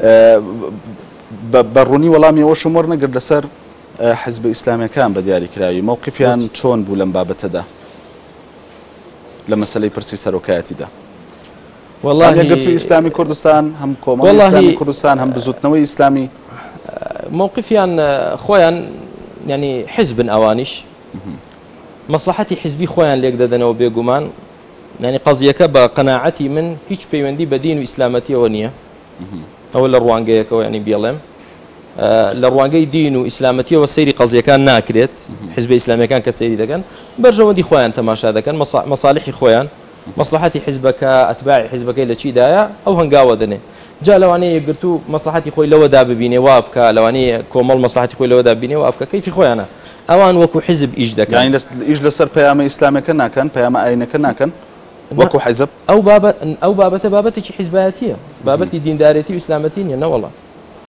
بەڕوونی وەڵامی ئەوە شمۆر نەگر لەسەر حزب ئیسلامەکان بە دیاریکراوی مووقفیان چۆن بوو لەم بابەتەدا لە مەسلەی پرسی سەرۆکایەتیدا وەڵگرتو ئیسلامی کوردستان هەم کۆمەڵی کوردستان هەم بزوتنەوەی ئیسلامی مووقفیان خۆیان ینی حزبن ئەوانیش مەسلحەتی حزبی خۆیان لێک دەدەنەوە بێگومان ینی قەزیەکە بە قەناعەتی من هیچ پەیوەندی بە دین و ئیسلامەتیەوە نییە ئەوە لە ڕوانگەیەکەوە ینی بڵێم لە ڕوانگەی دین و ئیسلامەتیەوە سەیری قەزیەکان ناکرێت حزب ئیسلامیەکان کە سەیری دەکەن بەرژەوەندی خۆیان تەماشا دەکەن مەساالحی خۆیان مەسلحاتی حیزبەکە ئەتباعی حیزبەکەی لە چیدایە ئەو هەنگاوە دەنێ جا لەوانەیە گرتو مەسلحاتی خۆی لەوەدا ببینێ وا بکە لەوانەیە کۆمەڵ مەسلحاتی خۆی لەوەدا بینێ و ئەفکە کەیفی خۆیانە ئەوان وەکو حیزب ئیش دەکەن ئیش لەسەر پەیامە ئیسلامەکە ناکەن پەیامە ئاینەکە ناکەن وەکو حەزب ئەو ئەو بابەتە بابەتێکی حیزبایەتیە بابەتی دیندارەتی و ئسلامەتی نیە نەوەڵە